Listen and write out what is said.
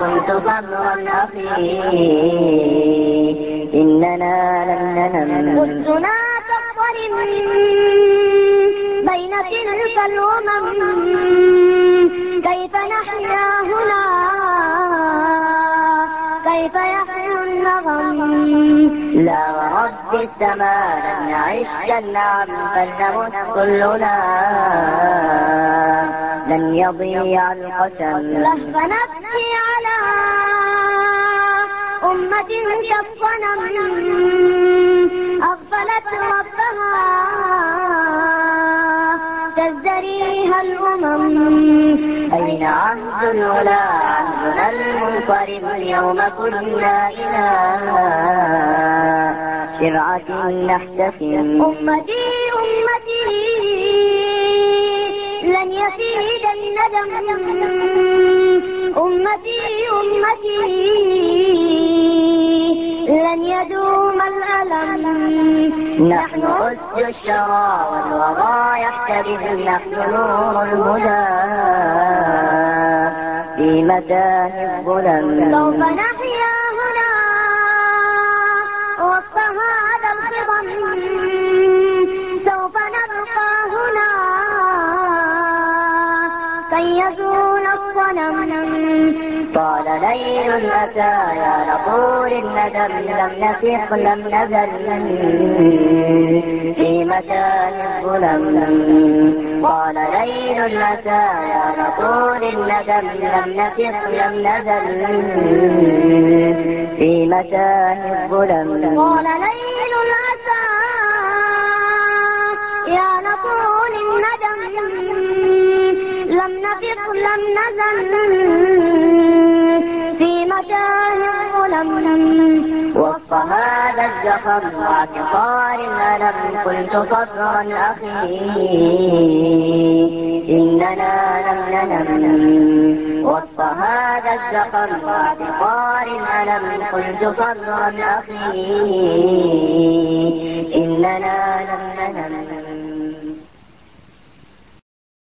قلت صبرا أخي إننا لم ننم. قدنا تضطرم بين تلك الأمم. كيف نحيا هنا؟ كيف يحيا النغم؟ لا ورب السماء لن نعيش كالنعم فلنمت كلنا. لن يضيع القسم. لهف نبكي على أمة كالصنم أغفلت ربها تزدريها الأمم. أين عهد الولا عهدنا المنصرم اليوم كنا إلى شرعة نحتسم. أمتي أمتي أمتي أمتي لن يدوم الألم. نحن أس الشرى والوضى يحترم نحن نور الهدى في متاه الظلم سوف يزول الصنم. طال ليل أتى يا نطول الندم لم نفق لم نزل. في مكان الظلم طال ليل أتى يا نطول الندم لم نفق لم نزل. في مكان الظلم طال ليل الأسى يا نطول الندم لم نفق لم نزل في مكان الظلم وسط هذا الزخم واعتقار الألم قلت صبرا أخي. إننا لم ننم. وسط هذا الزخم واعتقار الألم قلت صبرا أخي. إننا لم ننم.